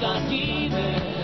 nunca.